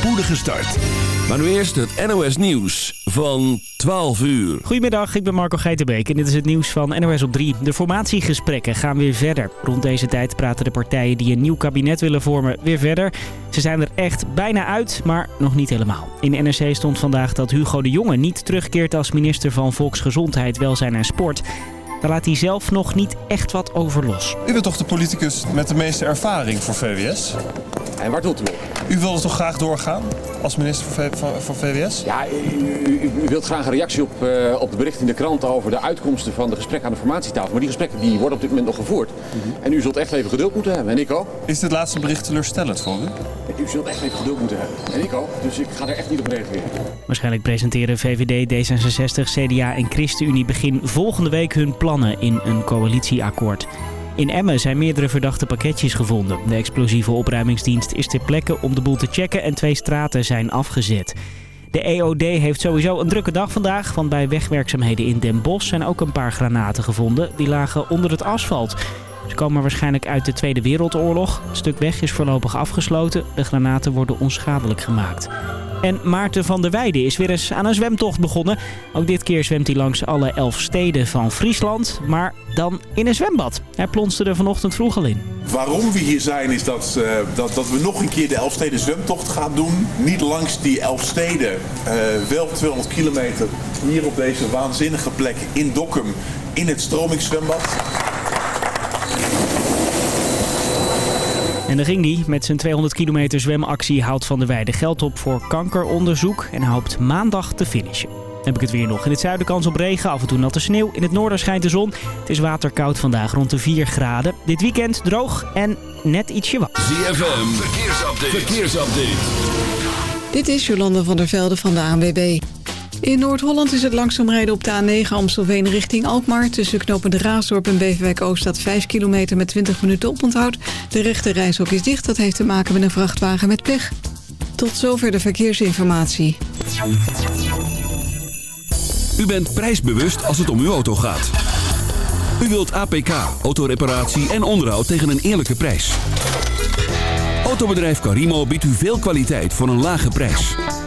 spoedige start. Maar nu eerst het NOS Nieuws van 12 uur. Goedemiddag, ik ben Marco Geitenbeek en dit is het nieuws van NOS op 3. De formatiegesprekken gaan weer verder. Rond deze tijd praten de partijen die een nieuw kabinet willen vormen weer verder. Ze zijn er echt bijna uit, maar nog niet helemaal. In NRC stond vandaag dat Hugo de Jonge niet terugkeert als minister van Volksgezondheid, Welzijn en Sport. Daar laat hij zelf nog niet echt wat over los. U bent toch de politicus met de meeste ervaring voor VWS? En waar doet u op? U wilde toch graag doorgaan als minister voor, v van VWS? Ja, u, u, u, wilt graag een reactie op, uh, op de bericht in de krant over de uitkomsten van de gesprekken aan de formatietafel. Maar die gesprekken die worden op dit moment nog gevoerd. Mm -hmm. En u zult echt even geduld moeten hebben. En ik ook. Is dit laatste bericht teleurstellend voor u? U zult echt even geduld moeten hebben. En ik ook. Dus ik ga er echt niet op reageren. Waarschijnlijk presenteren VVD, D66, CDA en ChristenUnie begin volgende week hun in een coalitieakkoord. In Emmen zijn meerdere verdachte pakketjes gevonden. De explosieve opruimingsdienst is ter plekke om de boel te checken en twee straten zijn afgezet. De EOD heeft sowieso een drukke dag vandaag, want bij wegwerkzaamheden in Den Bosch zijn ook een paar granaten gevonden. Die lagen onder het asfalt. Ze komen waarschijnlijk uit de Tweede Wereldoorlog. Het stuk weg is voorlopig afgesloten. De granaten worden onschadelijk gemaakt. En Maarten van der Weijden is weer eens aan een zwemtocht begonnen. Ook dit keer zwemt hij langs alle elf steden van Friesland, maar dan in een zwembad. Hij plonste er vanochtend vroeg al in. Waarom we hier zijn is dat, uh, dat, dat we nog een keer de Elfsteden zwemtocht gaan doen. Niet langs die Elfsteden, uh, wel 200 kilometer. Hier op deze waanzinnige plek in Dokkum in het stromingszwembad. En dan ging hij. Met zijn 200 kilometer zwemactie houdt Van der Weijden geld op voor kankeronderzoek en hoopt maandag te finishen. Dan heb ik het weer nog. In het zuiden kans op regen, af en toe natte sneeuw. In het noorden schijnt de zon. Het is waterkoud vandaag, rond de 4 graden. Dit weekend droog en net ietsje wat. ZFM, verkeersupdate. verkeersupdate. Dit is Jolanda van der Velde van de ANWB. In Noord-Holland is het langzaam rijden op de A9 Amstelveen richting Alkmaar. Tussen knopen de Raasdorp en Beverwijk Oost staat 5 kilometer met 20 minuten oponthoud. De rechte reishok is dicht, dat heeft te maken met een vrachtwagen met pech. Tot zover de verkeersinformatie. U bent prijsbewust als het om uw auto gaat. U wilt APK, autoreparatie en onderhoud tegen een eerlijke prijs. Autobedrijf Carimo biedt u veel kwaliteit voor een lage prijs.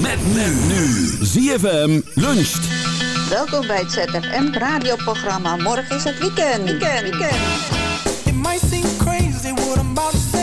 Met men nu. ZFM luncht. Welkom bij het ZFM radioprogramma. Morgen is het weekend. Weekend, weekend. It might seem crazy what I'm about to say.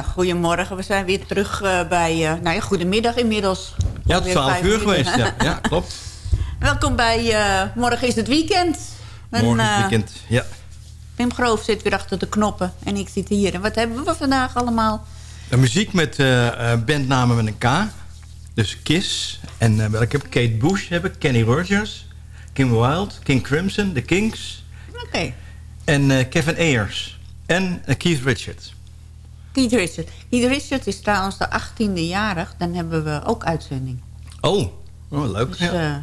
Ja, goedemorgen. We zijn weer terug eh, bij... eh, nou ja, goedemiddag inmiddels. Ja, het is 12 vijf uur geweest. Ja, ja klopt. Welkom bij eh, Morgen is het weekend. En, Morgen is het weekend. Ja. Pim Groof zit weer achter de knoppen. En ik zit hier. En wat hebben we vandaag allemaal? De muziek met bandnamen met een K. Dus Kiss. En welke heb ik? Kate Bush heb ik. Kenny Rogers. Kim Wilde. King Crimson. The Kings. Oké. En Kevin Ayers. En Keith Richards. Keith Richard. Keith Richard is trouwens de 18e jarig. Dan hebben we ook uitzending. Oh, oh leuk. Dus ja. eh,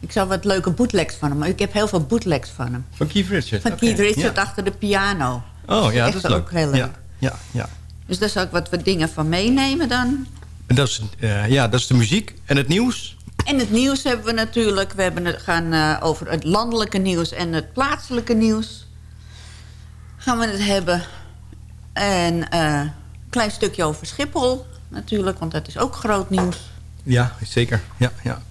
ik zal wat leuke bootlegs van hem. Ik heb heel veel bootlegs van hem. Van Keith Richards. Van. Keith Richard Ja. achter de piano. Oh ja, dat is leuk. ook heel leuk. Ja, ja, ja. Dus daar zal ik wat, wat dingen van meenemen dan. En dat is, eh, ja, dat is de muziek. En het nieuws. En het nieuws hebben we natuurlijk. We hebben het gaan eh, over het landelijke nieuws en het plaatselijke nieuws. Gaan we het hebben. En eh, een klein stukje over Schiphol natuurlijk, want dat is ook groot nieuws. Ja, zeker. Ja, ja.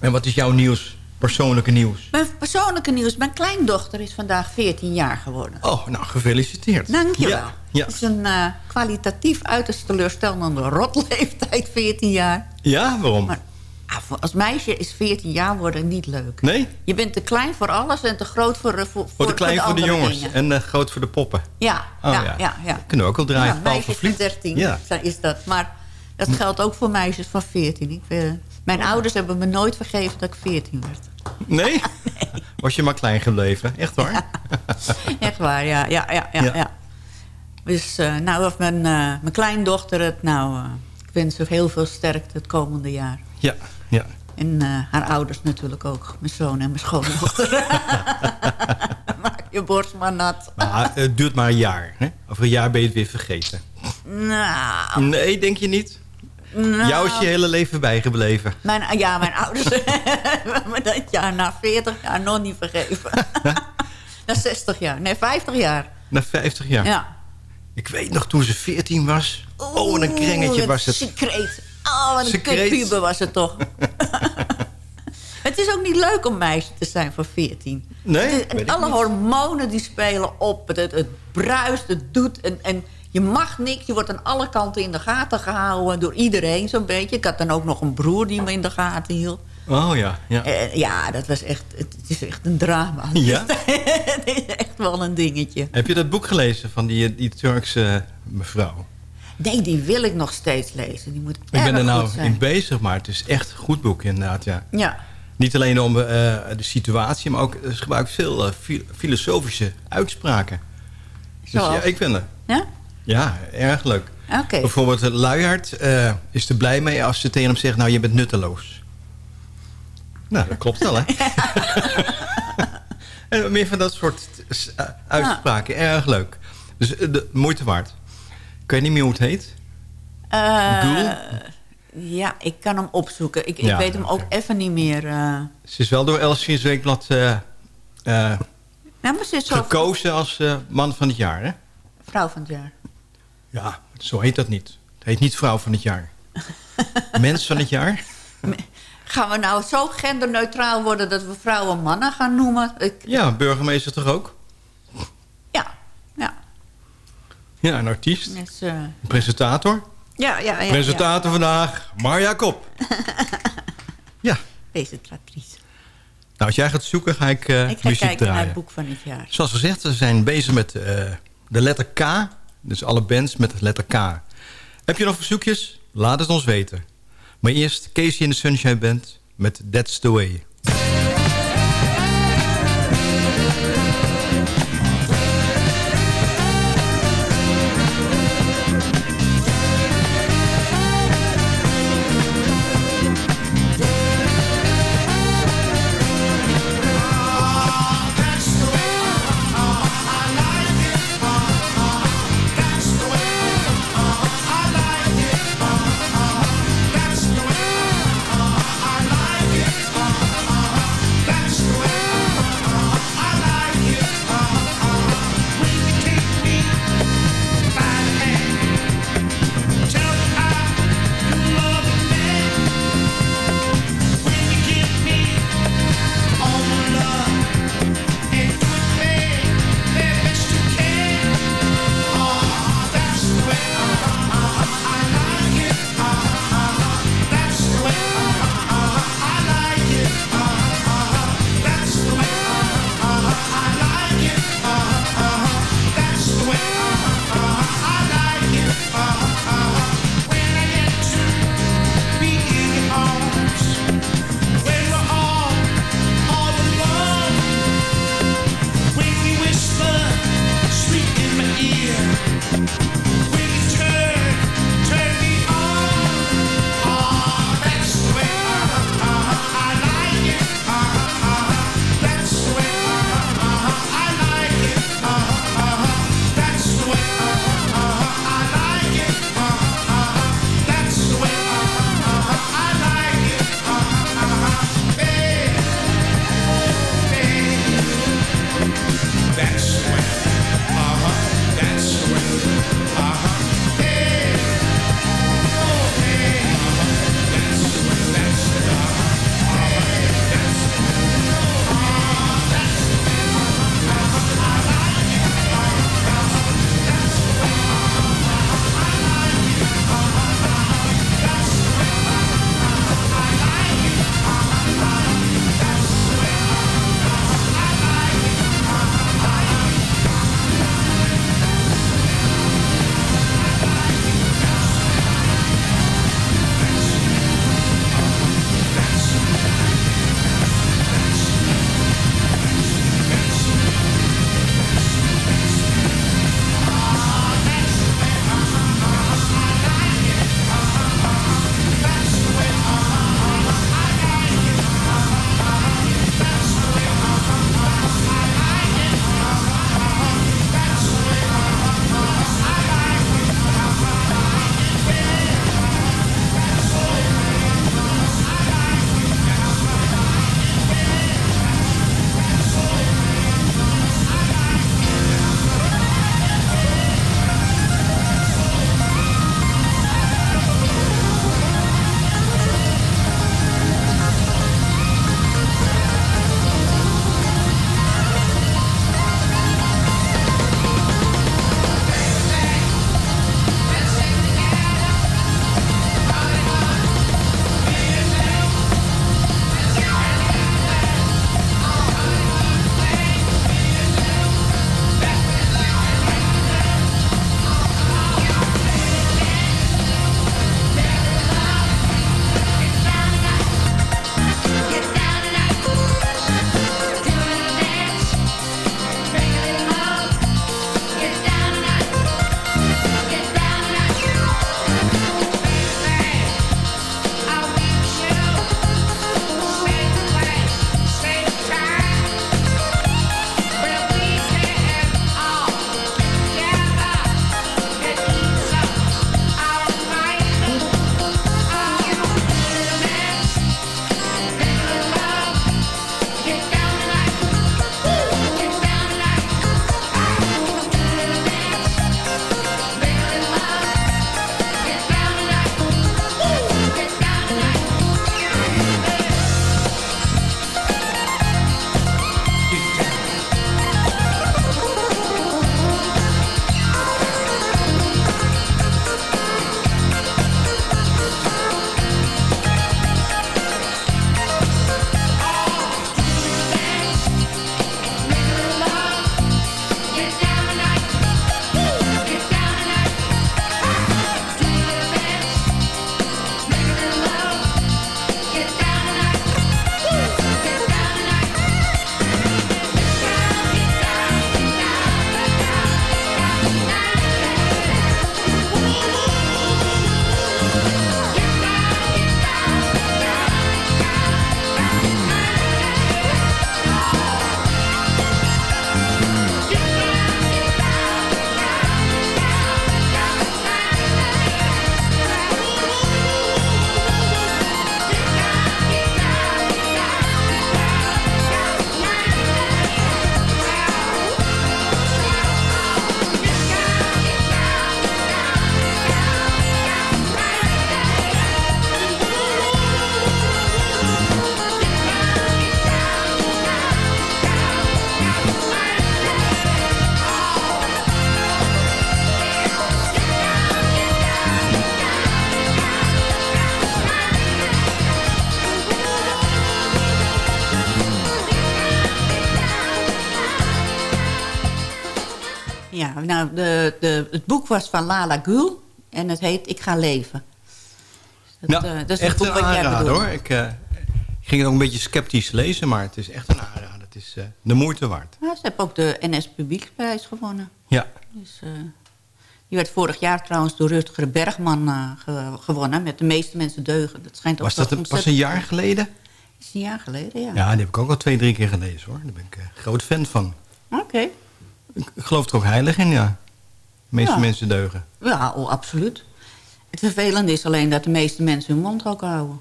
En wat is jouw nieuws? Persoonlijke nieuws? Mijn persoonlijke nieuws. Mijn kleindochter is vandaag 14 jaar geworden. Oh, nou, gefeliciteerd. Dankjewel. Ja, ja. Het is een eh, kwalitatief uiterst teleurstellende rotleeftijd, 14 jaar. Ja, waarom? Maar ah, als meisje is 14 jaar worden niet leuk. Nee? Je bent te klein voor alles en te groot voor, eh, voor, Voor de klein voor de jongens dingen. en eh, groot voor de poppen. Ja, Oh, ja, ja. ja. ja, Kunnen we ook wel draaien. Ja, Paul meisjes van van Vliet. 13 Ja. is dat. Maar dat geldt ook voor meisjes van 14. Ik, eh, mijn ouders hebben me nooit vergeven dat ik 14 werd. Nee? Was je maar klein gebleven? Echt waar? Echt waar, ja. ja, ja, ja. Dus eh, nou, of mijn, mijn kleindochter het nou... ik wens haar heel veel sterkte het komende jaar. Ja, ja. En eh, haar ouders natuurlijk ook. Mijn zoon en mijn schoondochter. Maak je borst maar nat. Maar het duurt maar een jaar. Hè? Over een jaar ben je het weer vergeten. Nou, Nee, denk je niet? nou Jou is je hele leven bijgebleven. Mijn, ja, mijn ouders hebben me dat jaar na 40 jaar nog niet vergeven. na 60 jaar. Nee, 50 jaar. Na 50 jaar. Ja. Ik weet nog toen ze 14 was. Oh, wat een krengetje was het. Secreet. Oh, wat een kutpuber was het toch. het is ook niet leuk om meisje te zijn voor 14. Nee, is- alle niet. hormonen die spelen op. Het, het, bruist, het doet. En, en je mag niks. Je wordt aan alle kanten in de gaten gehouden. Door iedereen zo'n beetje. Ik had dan ook nog een broer die me in de gaten hield. Oh ja, ja. Eh, ja, dat was echt, het, het is echt een drama. Ja? het is echt wel een dingetje. Heb je dat boek gelezen van die, die Turkse mevrouw? Nee, die wil ik nog steeds lezen. Die moet Ik ben er nou in bezig, maar het is echt een goed boek inderdaad, ja. Ja, Niet alleen om eh, de situatie, maar ook ze gebruikt veel eh, fi- filosofische uitspraken. Dus Zoals? ja, ik vind het. ja? Ja, erg leuk. Oké. Bijvoorbeeld eh, Luiaard eh, is er blij mee als ze tegen hem zegt... nou, je bent nutteloos. Nou, dat klopt wel, hè? en meer van dat soort eh, uitspraken. Erg leuk. Dus eh, de moeite waard. Ik weet niet meer hoe het heet. Ghoul? ja, ik kan hem opzoeken. Ik, weet hem ook even niet meer. eh. Ze is wel door Elsie's Weekblad eh, Nou, zo gekozen als man van het jaar, hè? vrouw van het jaar. Ja, zo heet dat niet. Het heet niet vrouw van het jaar. Mens van het jaar? Gaan we nou zo genderneutraal worden dat we vrouwen mannen gaan noemen? Ik, Ja, burgemeester toch ook? ja, ja. Ja, een artiest. Dus, eh, Een presentator. ja, ja, ja. presentator vandaag, Marja Kop. ja. Presentatrice. nou als jij gaat zoeken ga ik, eh Ik ga muziek kijken naar het boek van het jaar. Zoals gezegd, we zijn bezig met eh, de letter K. Dus alle bands met de letter K. Heb je nog verzoekjes? Laat het ons weten. Maar eerst Casey in de Sunshine Band met That's the Way. Nou, de, de, het boek was van Lala Gül en het heet Ik ga leven. Dat, Nou, eh, dat is echt een aanrader hoor. Ik eh, ging het ook een beetje sceptisch lezen, maar het is echt een aanrader. Het is eh, de moeite waard. Ja, ze hebben ook de NS Publieksprijs gewonnen. Ja. Dus, die werd vorig jaar trouwens door Rutger Bergman ge- gewonnen... met de meeste mensen deugen. Dat schijnt ook Was dat een, pas een jaar geleden? is een jaar geleden, ja. Ja, die heb ik ook al twee, drie keer gelezen hoor. Daar ben ik groot fan van. Oké. Ik, ik geloof er ook heilig in, ja. De meeste Ja. mensen deugen. Ja, oh, absoluut. Het vervelende is alleen dat de meeste mensen hun mond ook houden.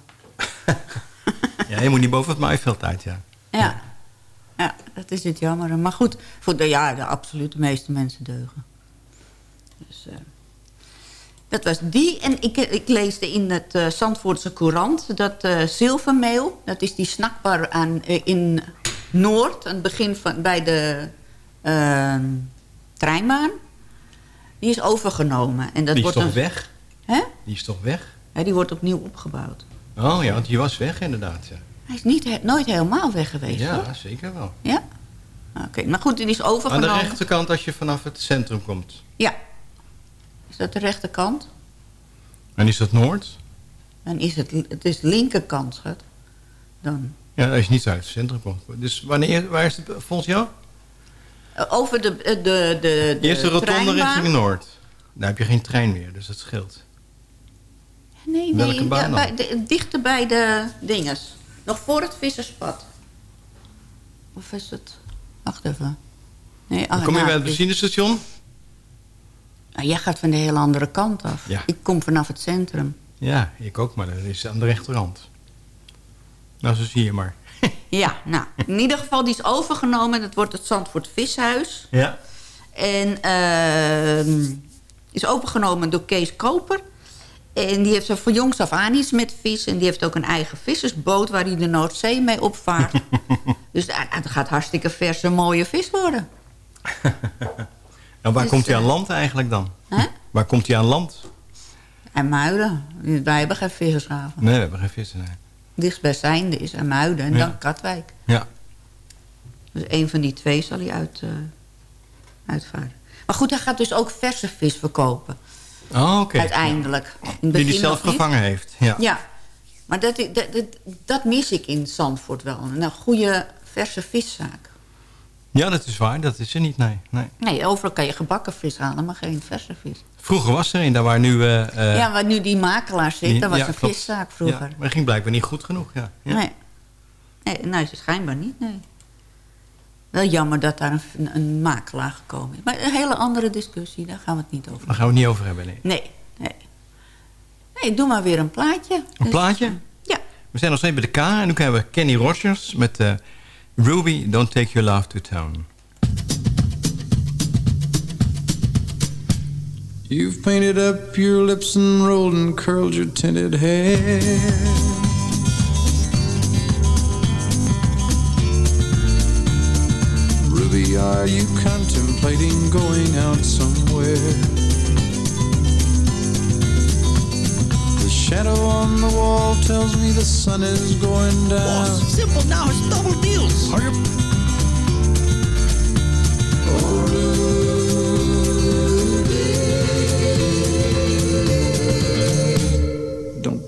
Ja, je moet niet boven het maaiveld uit, ja. Ja. Ja, dat is het jammer. Maar goed, voor de, ja, de, absoluut de meeste mensen deugen. Dus, eh, dat was die. En ik, ik leesde in het eh Zandvoortse Courant dat zilvermeel... dat is die snackbar aan, in Noord... aan het begin van, bij de treinbaan... die is overgenomen. En dat Die is wordt toch een, weg? Hè? Die is toch weg? Ja, die wordt opnieuw opgebouwd. Oh ja, want die was weg inderdaad, ja. Hij is niet, he- nooit helemaal weg geweest, Ja, hoor. zeker wel. Ja? Oké, maar goed, die is Aan de overgenomen. rechterkant als je vanaf het centrum komt. Ja. Is dat de rechterkant? En is dat Noord? Dan is het, het is linkerkant, schat. Dan. Ja, als je niet uit het centrum komt. Dus wanneer, waar is het volgens jou? Over de, eh, de, de, de Eerste rotonde richting Noord. Daar heb je geen trein meer, dus dat scheelt. Nee, Welke nee, baan ja, bij dichter bij de dinges. Nog voor het visserspad. Of is het... Wacht even. Nee, ah, kom je nou, bij het benzinestation? Ah, jij gaat van de hele andere kant af. Ja. Ik kom vanaf het centrum. Ja, ik ook, maar dat is aan de rechterhand. Nou, zo zie je maar. Ja, nou, in ieder geval, die is overgenomen. Dat wordt het Zandvoort Vishuis. Ja. En ehm is opengenomen door Kees Koper. En die heeft zo van jongs af aan iets met vis. En die heeft ook een eigen vissersboot waar hij de Noordzee mee opvaart. dus het gaat hartstikke verse, mooie vis worden. En waar Dus, komt hij aan eh, land eigenlijk dan? Hè? Waar komt hij aan land? En Muiden. Wij hebben geen vissershaven. Nee, we hebben geen vissen. Nee. Dichtstbijzijnde is en Muiden en Ja. dan Katwijk. Ja. Dus een van die twee zal hij uit, eh, uitvaren. Maar goed, hij gaat dus ook verse vis verkopen. Oh, oké. Uiteindelijk. Die hij zelf gevangen heeft. Ja. Ja, maar dat, dat, dat, dat mis ik in Zandvoort wel. Een goede verse viszaak. ja, dat is waar. Dat is er niet, nee. nee. Nee, overal kan je gebakken vis halen, maar geen verse vis. Vroeger was er een, daar waar nu... eh, ja, waar nu die makelaar zit, die- dat was ja, een klopt. viszaak vroeger. Ja, maar ging blijkbaar niet goed genoeg, ja. ja. Nee. nee, nou schijnbaar niet, nee. Wel jammer dat daar een, een makelaar gekomen is. Maar een hele andere discussie, daar gaan we het niet over Daar gaan we het niet over hebben, nee. Nee, nee. Nee, doe maar weer een plaatje. Een Dus, plaatje? Ja. We zijn nog steeds bij de K en nu hebben we Kenny Rogers met eh, Ruby, Don't Take Your Love to Town. You've painted up your lips and rolled and curled your tinted hair. Ruby, are you contemplating going out somewhere? The shadow on the wall tells me the sun is going down. simple now, it's double deals. Hurry up. Oh, Don't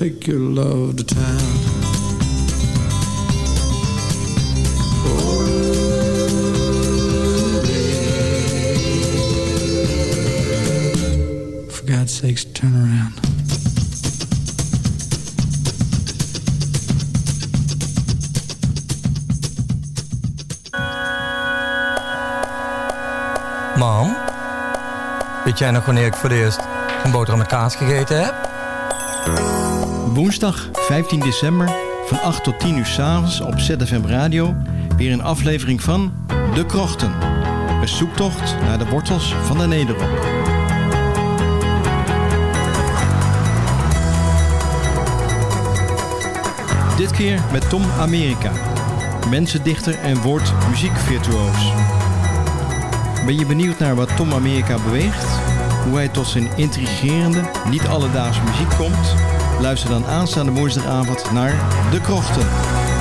Take your love to town. God's sakes, turn around. Mam, weet jij nog wanneer ik voor het eerst een boterham met kaas gegeten heb? Woensdag 15 december van 8 tot 10 uur s'avonds op ZFM Radio weer een aflevering van De Krochten. Een zoektocht naar de wortels van de Nederrok. Dit keer met Tom Amerika, mensendichter en woordmuziekvirtuoos. Ben je benieuwd naar wat Tom Amerika beweegt? Hoe hij tot zijn intrigerende, niet alledaagse muziek komt? Luister dan aanstaande woensdagavond naar De Krochten.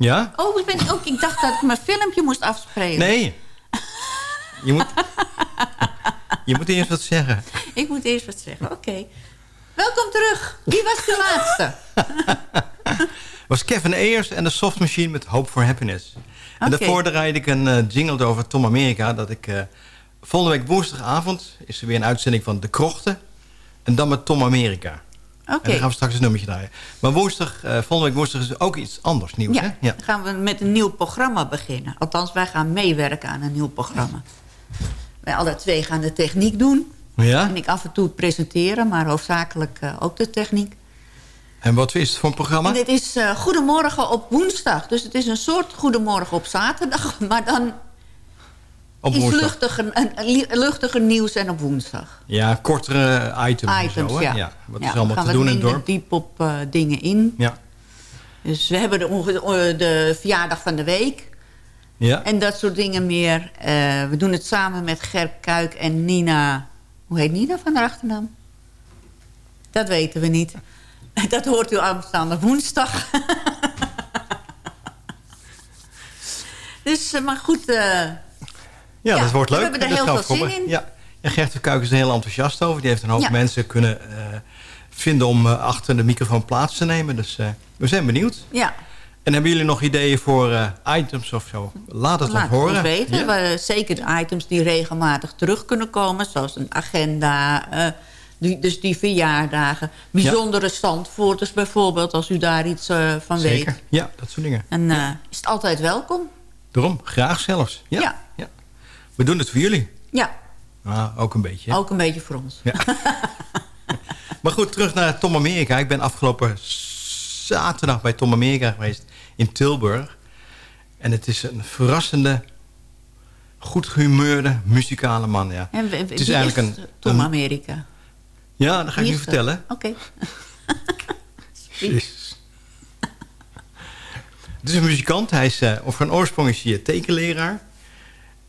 Ja? Oh, ik, ben, ook, ik dacht dat ik mijn filmpje moest afspelen. Nee. Je moet, je moet eerst wat zeggen. Ik moet eerst wat zeggen, oké. Welkom terug. Wie was de laatste? was Kevin Ayers en de Soft Machine met Hope for Happiness. En daarvoor draaide ik een eh, jingle over Tom America. Dat ik eh, volgende week woensdagavond is er weer een uitzending van De Krochten. En dan met Tom America. Oké. En dan gaan we straks een nummertje draaien. Maar woensdag, eh, volgende week woensdag is ook iets anders nieuws. Ja, Hè? Ja. dan gaan we met een nieuw programma beginnen. Althans, wij gaan meewerken aan een nieuw programma. Wij alle twee gaan de techniek doen. ja? En ik af en toe presenteren, maar hoofdzakelijk eh, ook de techniek. En wat is het voor een programma? En dit is eh, Goedemorgen op woensdag. Dus het is een soort Goedemorgen op zaterdag. Maar dan Op iets luchtiger, nieuws en op woensdag. Ja, kortere items, Items, zo. Hè? ja. Wat Ja, is allemaal gaan te doen in het minder dorp? diep op eh, dingen in. Ja. Dus we hebben de, de verjaardag van de week. Ja. En dat soort dingen meer. Eh, we doen het samen met Ger Kuik en Nina. Hoe heet Nina van haar achternaam? Dat weten we niet. Dat hoort u aanstaande woensdag. dus, eh, maar goed. Ja, Ja, dat wordt we leuk. hebben er heel we veel zin in. Ja. En Gert Kuik is er heel enthousiast over. Die heeft een hoop Ja. mensen kunnen eh, vinden om eh, achter de microfoon plaats te nemen. Dus eh, we zijn benieuwd. ja, En hebben jullie nog ideeën voor items of zo? Laat het laat ons het horen. ons weten. Ja. We, zeker de items die regelmatig terug kunnen komen. Zoals een agenda. die, dus die verjaardagen. Bijzondere standvoorters bijvoorbeeld. Als u daar iets eh, van Zeker. weet. Ja, dat soort dingen. En is het altijd welkom. Daarom, graag zelfs. Ja. We doen het voor jullie. Ja, Ah, ook een beetje. hè? ook een beetje voor ons. Ja. Maar goed, terug naar Tom Amerika. Ik ben afgelopen zaterdag bij Tom Amerika geweest in Tilburg. En het is een verrassende, goed gehumeurde, muzikale man. Ja, En het is eigenlijk een... Tom een- Amerika? ja, dat ga ik Wie dat? vertellen. Oké. Jezus. Het is een muzikant. Hij is, eh, of van oorsprong is hij tekenleraar.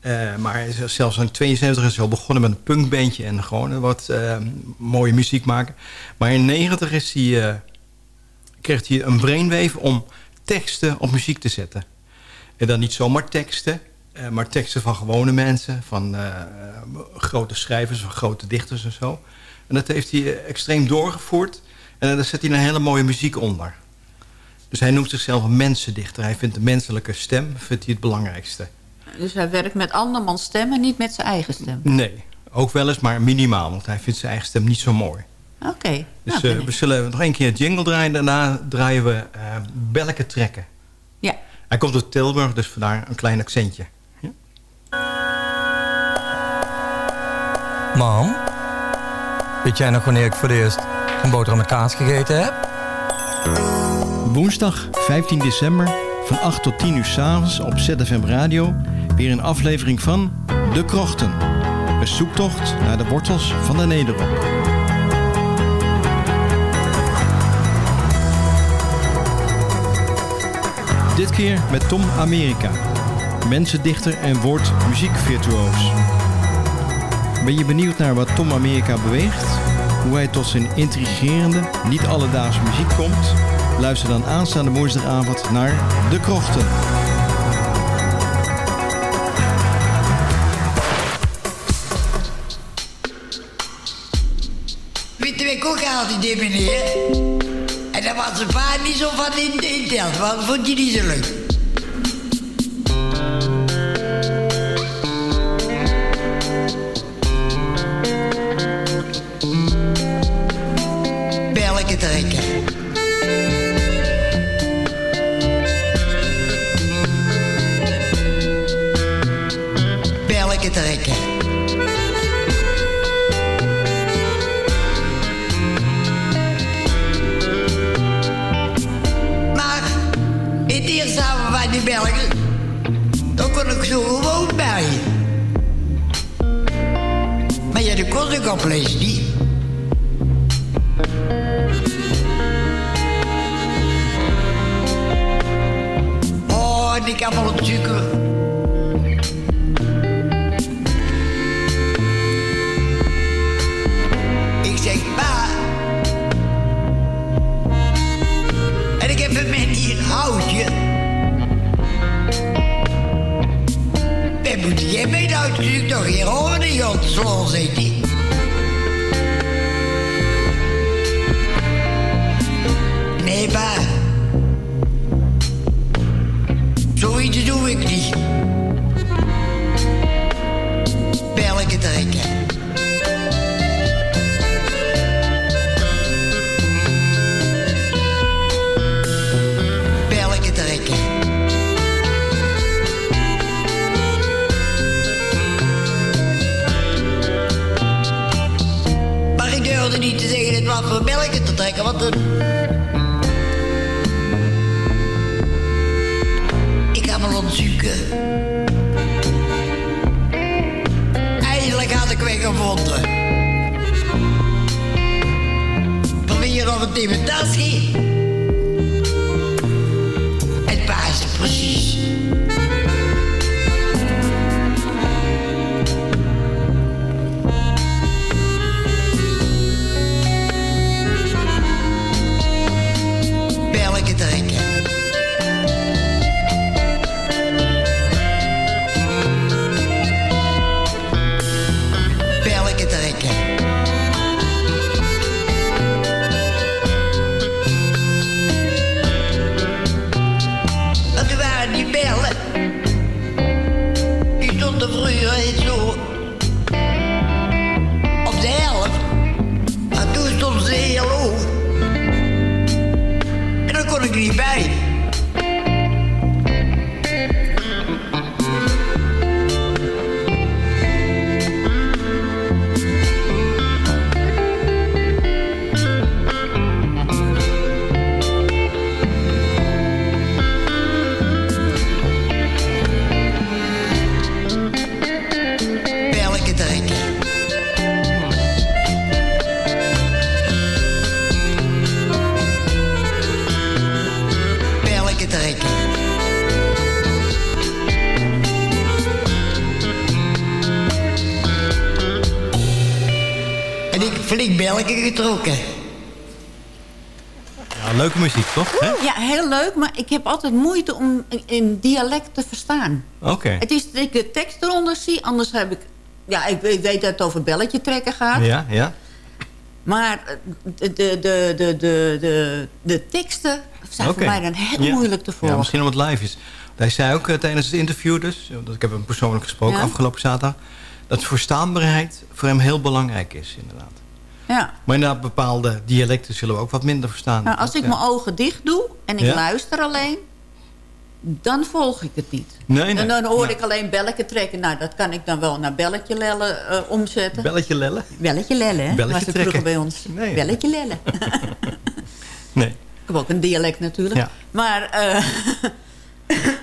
Eh, maar zelfs in 72 is hij al begonnen met een punkbandje en gewoon wat eh, mooie muziek maken. Maar in 90 is hij, eh, kreeg hij een brainwave om teksten op muziek te zetten. En dan niet zomaar teksten, maar teksten van gewone mensen, van grote schrijvers, van grote dichters en zo. En dat heeft hij extreem doorgevoerd. En daar zet hij een hele mooie muziek onder. Dus hij noemt zichzelf een mensendichter. Hij vindt de menselijke stem vindt hij het belangrijkste. Dus hij werkt met andermans stemmen, niet met zijn eigen stem. Nee, ook wel eens, maar minimaal. Want hij vindt zijn eigen stem niet zo mooi. Oké. Dus nou, eh, we zullen nog één keer een jingle draaien. Daarna draaien we eh Belleke trekken. Ja. Hij komt uit Tilburg, dus vandaar een klein accentje. Mam, weet jij nog wanneer ik voor het eerst een boterham met kaas gegeten heb? Woensdag 15 december van 8 tot 10 uur s'avonds op ZFM Radio weer een aflevering van De Krochten. Een zoektocht naar de wortels van de Nederrok. Dit keer met Tom Amerika, mensendichter en woordmuziekvirtuoos. Ben je benieuwd naar wat Tom Amerika beweegt? Hoe hij tot zijn intrigerende, niet alledaagse muziek komt? Luister dan aanstaande woensdagavond naar De Krochten. Ook altijd die meneer. En daar was zijn pa niet zo van in, in telt, want dat vond je niet zo leuk. Flink belken getrokken. Ja, leuke muziek, toch? Hè? Ja, heel leuk, maar ik heb altijd moeite om in, dialect te verstaan. Oké. Het is dat ik de tekst eronder zie, anders heb ik... Ja, ik, weet dat het over belletje trekken gaat. Ja, ja. Maar eh, de, de, de, de, de, de, teksten zijn voor mij dan heel Ja. moeilijk te volgen. Ja, misschien omdat het live is. Hij zei ook eh, tijdens het interview dus, dat ik heb hem persoonlijk gesproken Ja. afgelopen zaterdag, dat verstaanbaarheid voor hem heel belangrijk is inderdaad. Ja. Maar inderdaad, bepaalde dialecten zullen we ook wat minder verstaan. Nou, als ik Ja. mijn ogen dicht doe en ik Ja. luister alleen... dan volg ik het niet. Nee, nee. En dan hoor ik alleen belletje trekken. Nou, dat kan ik dan wel naar belletje lellen eh, omzetten. Belletje lellen? Belletje lellen, hè? Belletje was het trekken. vroeger bij ons. Nee. Belletje lellen. Nee. Ik heb ook een dialect natuurlijk. Ja. Maar eh,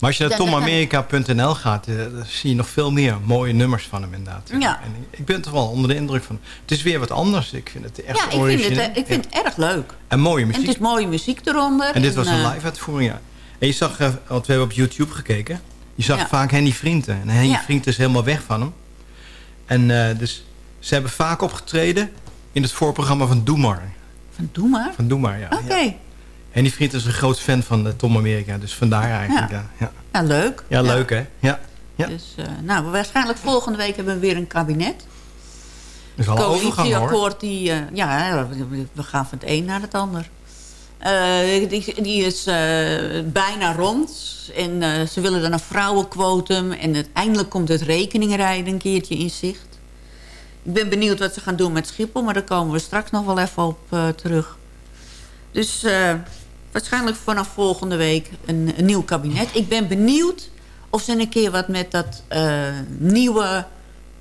Maar als je naar tomamerika.nl gaat, eh, dan zie je nog veel meer mooie nummers van hem inderdaad. Ja. En ik ben toch wel onder de indruk van... Het is weer wat anders. Ik vind het echt ja, ik vind, origineel. het, eh, ik vind het erg leuk. En mooie En muziek. het is mooie muziek eronder. En dit was een eh, live uitvoering, ja. En je zag, want we hebben op YouTube gekeken... je zag Ja. vaak Henny Vrienden. En Henny Ja. Vrienden is helemaal weg van hem. En dus ze hebben vaak opgetreden in het voorprogramma van Doe Maar. Van Doe Maar? Van Doe Maar, ja. Oké. Ja. Henny Vriend is een groot fan van eh, Tom Amerika. Dus vandaar eigenlijk, ja. Ja, Ja, leuk. ja leuk hè? Ja. ja. Dus, eh, nou, waarschijnlijk volgende week hebben we weer een kabinet. is hoor. coalitieakkoord, die, eh, ja, we- gaan van het een naar het ander. Eh, die, die is eh, bijna rond. En eh, ze willen dan een vrouwenquotum. En uiteindelijk komt het rekeningrijden een keertje in zicht. Ik ben benieuwd wat ze gaan doen met Schiphol. Maar daar komen we straks nog wel even op terug. Dus eh, waarschijnlijk vanaf volgende week een, een nieuw kabinet. Ik ben benieuwd of ze een keer wat met dat eh, nieuwe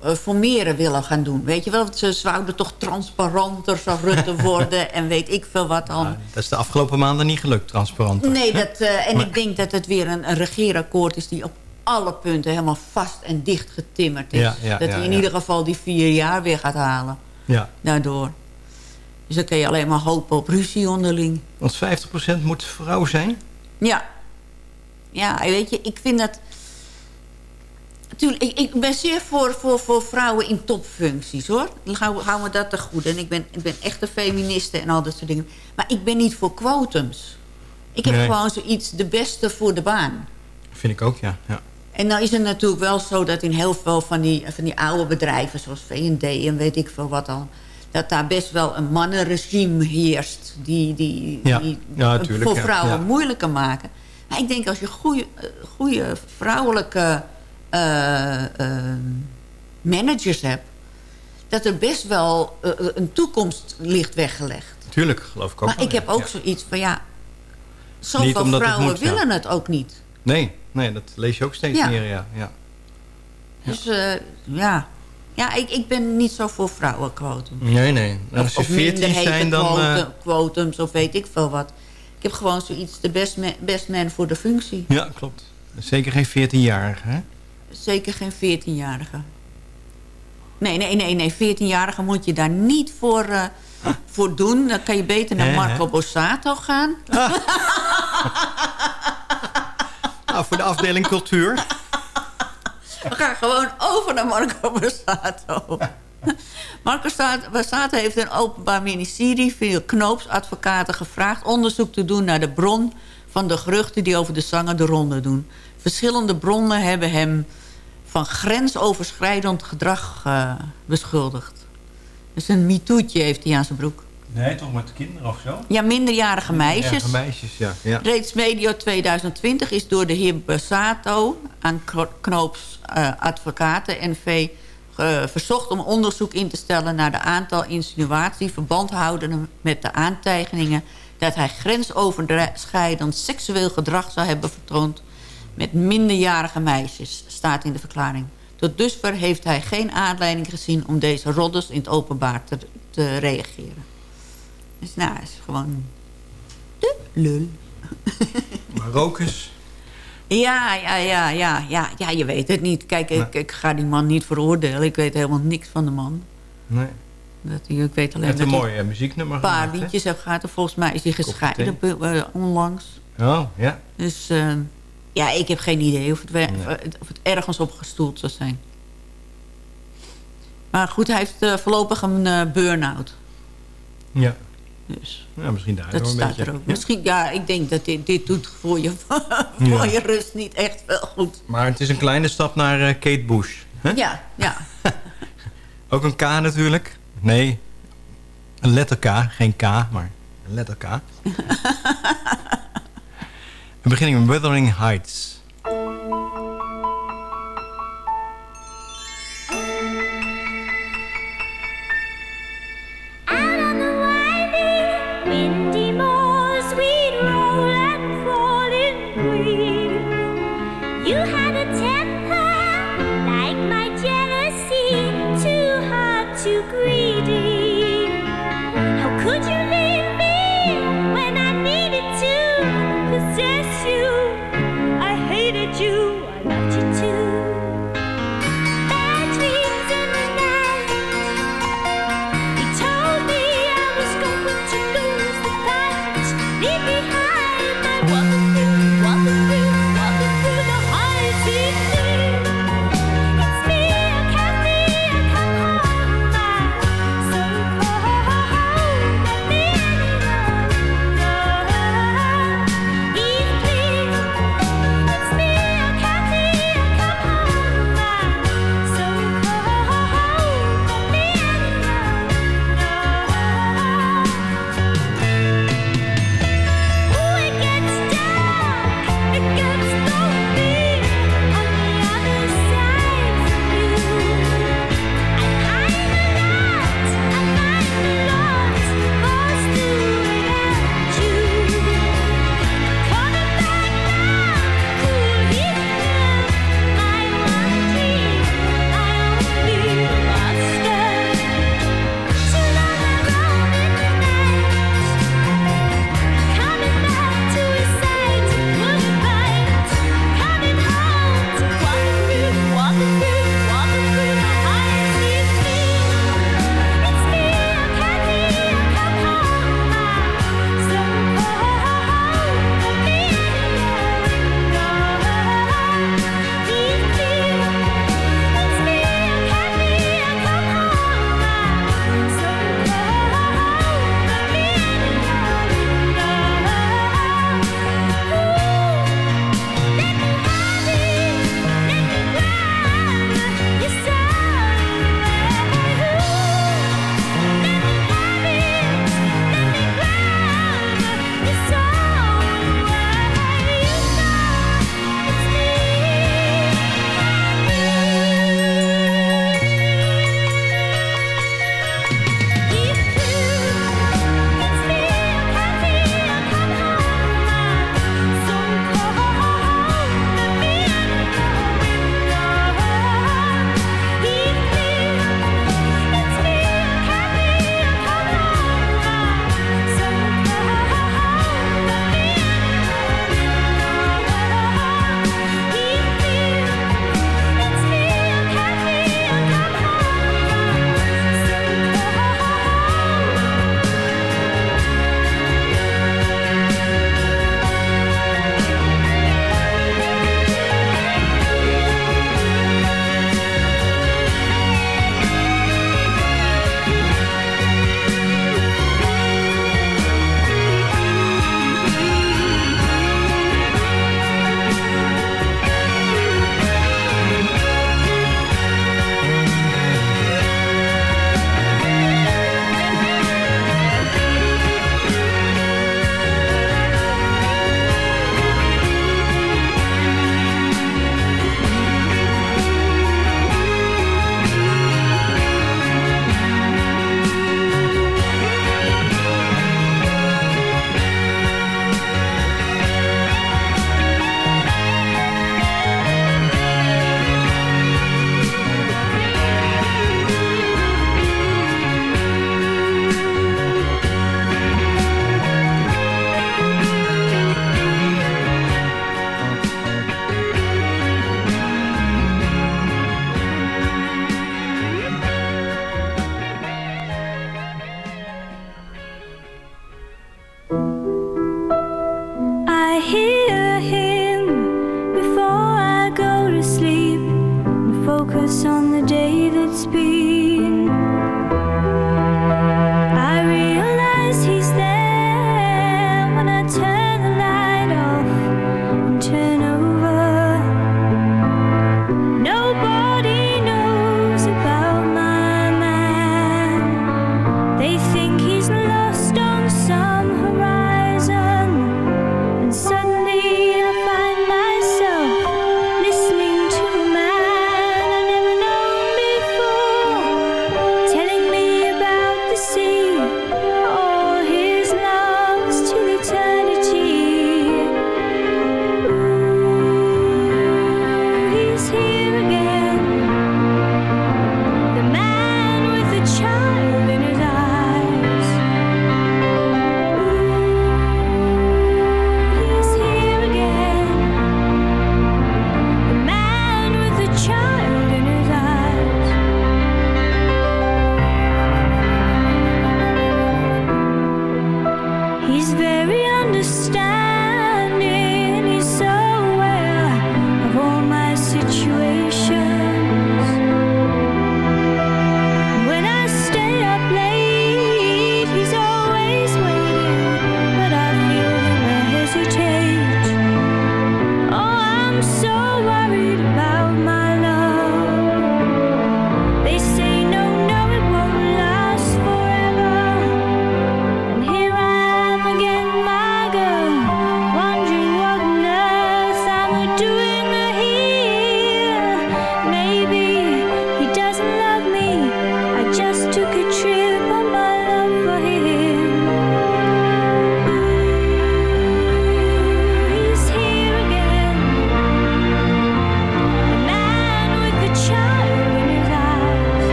eh, formeren willen gaan doen. Weet je wel, want ze zouden toch transparanter, zou Rutte worden... en weet ik veel wat dan. Dat is de afgelopen maanden niet gelukt, transparant. Nee, dat, eh, en ik denk dat het weer een, een regeerakkoord is... die op alle punten helemaal vast en dicht getimmerd is. Ja, ja, dat ja, hij in ieder geval die vier jaar weer gaat halen. Ja. Daardoor. Dus dan kun je alleen maar hopen op ruzie onderling. Want 50% moet vrouw zijn? Ja. Ja, weet je, ik vind dat... Natuurlijk, ik, ik ben zeer voor, voor, voor vrouwen in topfuncties, hoor. Hou- houden we dat te goed. En ik ben, ik ben echt een feministe en al dat soort dingen. Maar ik ben niet voor quotums. Ik heb Nee. gewoon zoiets, de beste voor de baan. Vind ik ook, ja. ja. En nou is het natuurlijk wel zo dat in heel veel van die, van die oude bedrijven... zoals V&D en weet ik veel wat dan... dat daar best wel een mannenregime heerst... die, die, Ja. die Ja, het tuurlijk, voor vrouwen moeilijker maken. Maar ik denk als je goede, goede vrouwelijke eh, eh, managers hebt... dat er best wel eh, een toekomst ligt weggelegd. Tuurlijk, geloof ik ook maar wel, ik heb ook zoiets van ja... Zoveel het vrouwen moet, willen het ook niet. Nee, nee, dat lees je ook steeds meer, ja. ja. Dus eh, ja, Ja, ik, ik ben niet zo voor vrouwenquotum. Nee, nee. Nou, als je of 14 zijn, dan... eh, quotum, quotums of weet ik veel wat. Ik heb gewoon zoiets, de best man, best man voor de functie. Ja, klopt. Zeker geen 14-jarige, hè? Zeker geen 14-jarige. Nee, nee, nee, nee. 14-jarige moet je daar niet voor, eh, voor doen. Dan kan je beter naar Marco? Borsato gaan. Nou, voor de afdeling cultuur. We gaan gewoon over naar Marco Borsato. Marco Borsato heeft een openbaar ministerie... via knoopsadvocaten gevraagd onderzoek te doen... naar de bron van de geruchten die over de zanger de ronde doen. Verschillende bronnen hebben hem van grensoverschrijdend gedrag eh, beschuldigd. Dus een mitoetje heeft hij aan zijn broek. Nee, toch met kinderen of zo? Ja, minderjarige meisjes. Ja, meisjes, ja. ja. Reeds medio 2020 is door de heer Bassato aan Kno- Knoops eh, advocaten NV eh, verzocht om onderzoek in te stellen naar de aantal insinuatie verband houden met de aantijgingen dat hij grensoverschrijdend seksueel gedrag zou hebben vertoond met minderjarige meisjes, staat in de verklaring. Tot dusver heeft hij geen aanleiding gezien om deze rodders in het openbaar te, te reageren. Dus nou, hij is gewoon de lul. Maar rokers... Ja, ja, ja, ja, ja, ja, je weet het niet. Kijk, ik, ik ga die man niet veroordelen. Ik weet helemaal niks van de man. Nee. Dat ik weet alleen dat een hij mooi eh, muzieknummer een paar gemaakt, liedjes heeft gehad. En volgens mij is hij gescheiden eh, onlangs. Oh, ja. Dus eh, ja, ik heb geen idee of het, of het ergens op gestoeld zou zijn. Maar goed, hij heeft voorlopig een eh, burn-out. Ja. Dus Ja, misschien daardoor dat een staat beetje. er ook. Ja. Misschien, ja, ik denk dat dit, dit doet voor je, voor Ja. je rust niet echt wel goed. Maar het is een kleine stap naar eh, Kate Bush. Hè? Ja, ja. Ook een K natuurlijk. Nee, een letter K. Geen K, maar een letter K. We beginnen met Wuthering Heights.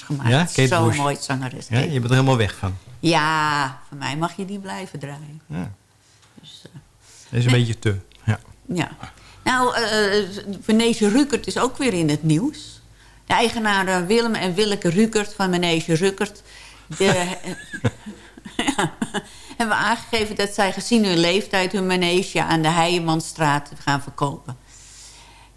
Nummers gemaakt. Ja, Kate Bush. mooi zangeres. Ja, je bent er helemaal weg van. Ja, voor mij mag je die blijven draaien. Ja. Dus, Dat is een beetje te. Ja. Ja. Nou, eh Manege Rukert is ook weer in het nieuws. De eigenaren Willem en Willeke Rukert van Manege Rukert... De, ja, hebben aangegeven dat zij gezien hun leeftijd... hun manege aan de Heijemanstraat gaan verkopen.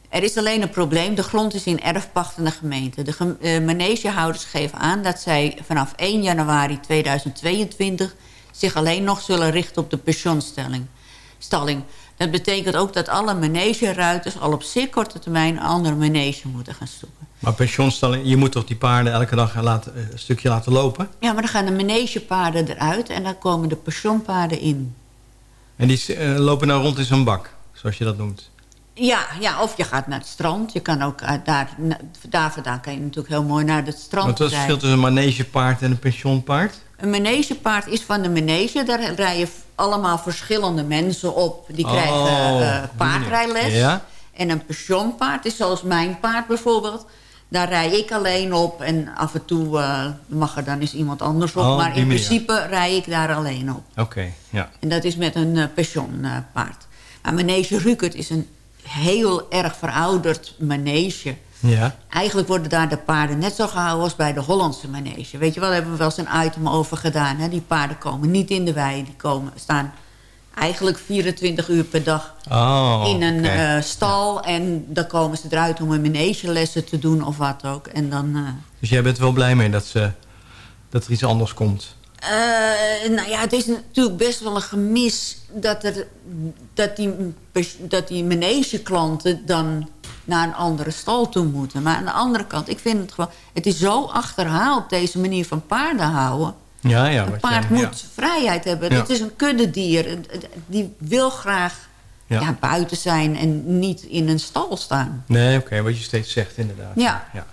Er is alleen een probleem. De grond is in erfpacht de gemeente. De gem- eh, manegehouders geven aan dat zij vanaf 1 januari 2022... zich alleen nog zullen richten op de pensioenstelling. Stalling. Dat betekent ook dat alle manegeruiters... al op zeer korte termijn een andere manege moeten gaan zoeken. Maar pensioenstalling, je moet toch die paarden elke dag laten, eh, een stukje laten lopen? Ja, maar dan gaan de manegepaarden eruit... en dan komen de pensioenpaarden in. En die eh, lopen nou rond in zo'n bak, zoals je dat noemt. Ja, ja, of je gaat naar het strand. Je kan ook uit daar, daar vandaan kan je natuurlijk heel mooi naar het strand wat is het verschil tussen een manegepaard en een pensioenpaard? Een manegepaard is van de manege. Daar rijden allemaal verschillende mensen op. Die Oh, krijgen eh, paardrijles. Ja. En een pensioenpaard is zoals mijn paard bijvoorbeeld. Daar rij ik alleen op. En af en toe eh, mag er dan eens iemand anders op. Oh, maar in principe rij ik daar alleen op. Oké, ja. En dat is met een eh, pensioenpaard. maar manege Rukert is een heel erg verouderd manege. Ja. Eigenlijk worden daar de paarden net zo gehouden als bij de Hollandse manege. Weet je wel, daar hebben we wel eens een item over gedaan. Hè? Die paarden komen niet in de wei. Die komen, staan eigenlijk 24 uur per dag Oh, in een eh, stal. En dan komen ze eruit om een manegelessen te doen of wat ook. En dan... eh, Dus jij bent wel blij mee dat, ze, dat er iets anders komt? Eh, nou ja, het is natuurlijk best wel een gemis dat, er, dat die, dat die manegeklanten dan naar een andere stal toe moeten. Maar aan de andere kant, ik vind het gewoon... Het is zo achterhaald, deze manier van paarden houden. Ja, ja. Een paard je- ja. moet vrijheid hebben. Het is een kuddedier. Die wil graag Ja. buiten zijn en niet in een stal staan. Nee, oké, wat je steeds zegt inderdaad. Ja, ja.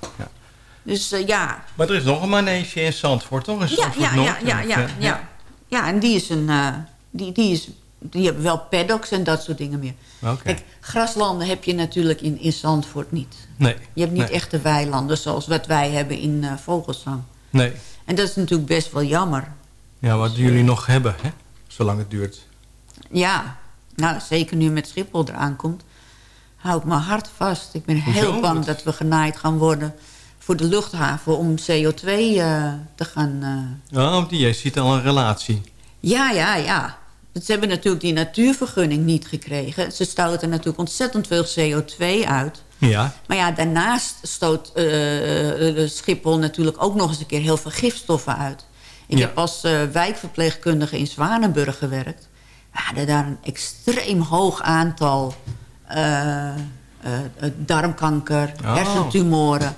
Dus eh, ja, Maar er is nog een manege in Zandvoort, toch? Ja, ja, ja, ja, ja, ja. Ja, en die is een... eh, die, die, is, die hebben wel paddocks en dat soort dingen meer. Oké. Kijk, graslanden heb je natuurlijk in, in Zandvoort niet. Nee. Je hebt niet nee. echte weilanden zoals wat wij hebben in eh Vogelsang. Nee. En dat is natuurlijk best wel jammer. Ja, wat jullie nog hebben, hè? Zolang het duurt. Ja, nou, zeker nu met Schiphol eraan komt... hou ik mijn hart vast. Ik ben Hoezo? heel bang dat we genaaid gaan worden voor de luchthaven... om CO2 eh, te gaan... eh, Oh, die, jij ziet al een relatie. Ja, ja, ja. Ze hebben natuurlijk die natuurvergunning niet gekregen. Ze stoten natuurlijk ontzettend veel CO2 uit. Ja. Maar ja, daarnaast stoot eh, eh, Schiphol natuurlijk ook nog eens een keer heel veel gifstoffen uit. Ik Ja. heb als eh, wijkverpleegkundige in Zwanenburg gewerkt. We hadden daar een extreem hoog aantal eh, eh, eh, darmkanker, Oh. hersentumoren.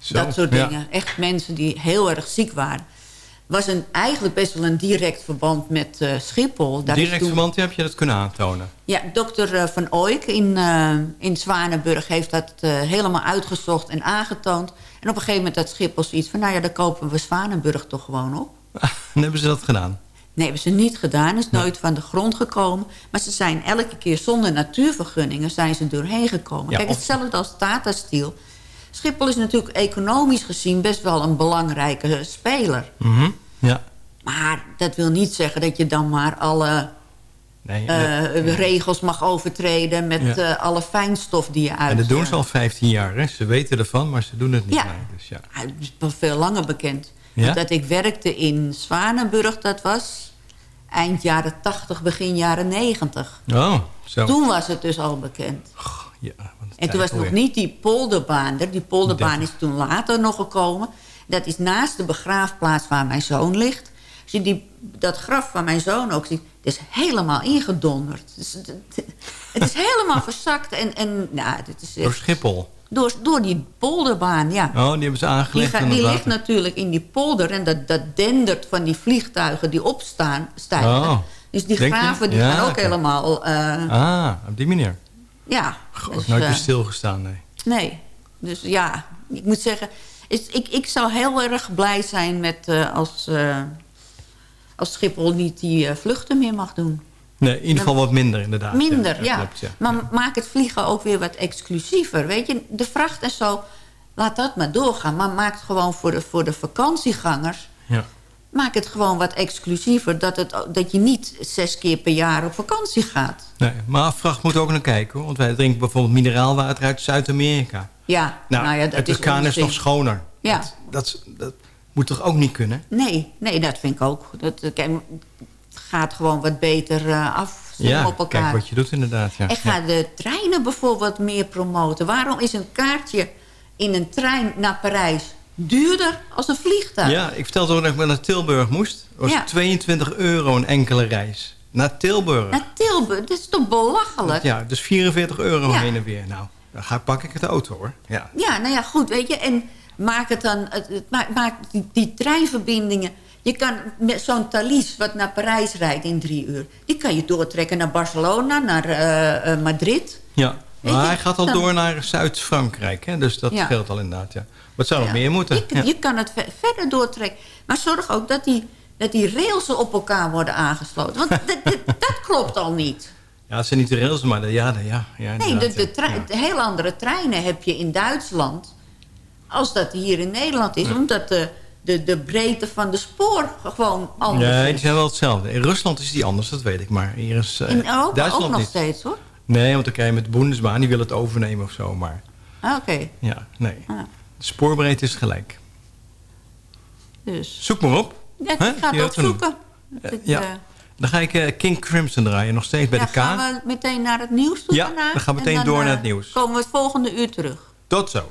Zo, dat soort ja. dingen. Echt mensen die heel erg ziek waren. was een, eigenlijk best wel een direct verband met eh, Schiphol. Direct toen- verband, heb je dat kunnen aantonen? ja, dokter eh, Van Ooyk in, eh, in Zwanenburg heeft dat helemaal uitgezocht en aangetoond. En op een gegeven moment had Schiphol zoiets van... nou ja, dan kopen we Zwanenburg toch gewoon op. Dan hebben ze dat gedaan. Nee, hebben ze niet gedaan. is nooit van de grond gekomen. Maar ze zijn elke keer zonder natuurvergunningen zijn ze doorheen gekomen. Ja, Kijk, of- hetzelfde als Tata Steel. Schiphol is natuurlijk economisch gezien best wel een belangrijke speler. Mhm. Ja. Maar dat wil niet zeggen dat je dan maar alle Nee, eh, regels mag overtreden... met Ja. eh, alle fijnstof die je uit... en dat doen ze al 15 jaar. Hè? Ze weten ervan, maar ze doen het niet. Ja. Nee, dus ja. Het is wel veel langer bekend. Ja? Dat ik werkte in Zwanenburg, dat was eind jaren 80, begin jaren 90. Oh, zo. Toen was het dus al bekend. Ja, En toen was nog niet die polderbaan er. Die polderbaan is toen later nog gekomen. Dat is naast de begraafplaats waar mijn zoon ligt. Als je die, dat graf van mijn zoon ook ziet... het is helemaal ingedonderd. Het is, het- het is helemaal verzakt. En, en nou, dit is Door echt- Schiphol. door, door die polderbaan, ja. Oh, die hebben ze Die, aangelegd. ga- die water. ligt natuurlijk in die polder. En dat, dat dendert van die vliegtuigen die opstaan. Stijgen. Oh. Dus die graven die Ja, gaan ook helemaal... eh, Ah, op die manier. Ja. Goh, Dus, nooit meer eh, stilgestaan, nee. Nee. Dus ja, ik moet zeggen... is- ik, ik zou heel erg blij zijn met eh, als, eh, als Schiphol niet die vluchten meer mag doen. Nee, in ieder geval wat minder inderdaad. Minder, dat ja. klopt, ja. Maar maak het vliegen ook weer wat exclusiever. Weet je, de vracht en zo... laat dat maar doorgaan. Maar maak het gewoon voor de, voor de vakantiegangers... Maak het gewoon wat exclusiever. Dat, het, dat je niet zes keer per jaar op vakantie gaat. Nee, maar vracht moet ook naar kijken. Hoor. Want wij drinken bijvoorbeeld mineraalwater uit Zuid-Amerika. Ja, Nou, nou ja, dat het is orkaan is nog schoner. Ja. Dat, dat moet toch ook niet kunnen? Nee, nee, dat vind ik ook. Dat, eh, kijk, gaat gewoon wat beter afstemmen Ja, op elkaar. kijk wat je doet inderdaad. Ja. En ga de treinen bijvoorbeeld meer promoten. Waarom is een kaartje in een trein naar Parijs duurder als een vliegtuig? Ja, ik vertelde ook dat ik naar Tilburg moest. Was Ja. 22 euro een enkele reis. Naar Tilburg. Naar Tilburg, dat is toch belachelijk? Ja, dus 44 euro Ja. heen en weer. Nou, dan ga, pak ik de auto hoor. Ja. Ja, nou ja, goed, weet je. En maak het dan, het, het- maak, maak die, die treinverbindingen. Je kan met zo'n Thalys wat naar Parijs rijdt in drie uur. Die kan je doortrekken naar Barcelona, naar eh, eh, Madrid. Ja, maar hij gaat al dan- door naar Zuid-Frankrijk. Dus dat scheelt al inderdaad, ja. Wat zou nog meer moeten? Je, je kan het ve- verder doortrekken. Maar zorg ook dat die, dat die rails op elkaar worden aangesloten. Want dat, klopt al niet. Ja, het zijn niet de rails, maar de, ja, de, ja, ja, Nee, de, de, ja. trein- de heel andere treinen heb je in Duitsland... als dat hier in Nederland is. Omdat de, de, de breedte van de spoor gewoon anders Nee, is. die zijn wel hetzelfde. In Rusland is die anders, dat weet ik. Maar hier is eh, In Europa Duitsland ook nog niet. steeds, hoor. Nee, want dan krijg je met de Bundesbahn, die wil het overnemen of zo. Maar Ah, Oké, ja, nee. Ah. De spoorbreedte is gelijk. dus... Zoek maar op. Ja, ik ga het doen. opzoeken. Eh, Ik, ja. eh, Dan ga ik eh, King Crimson draaien, nog steeds bij ja, de K. gaan we meteen naar het nieuws toe Ja, we gaan En meteen dan, door naar het nieuws. komen we het volgende uur terug. Tot zo.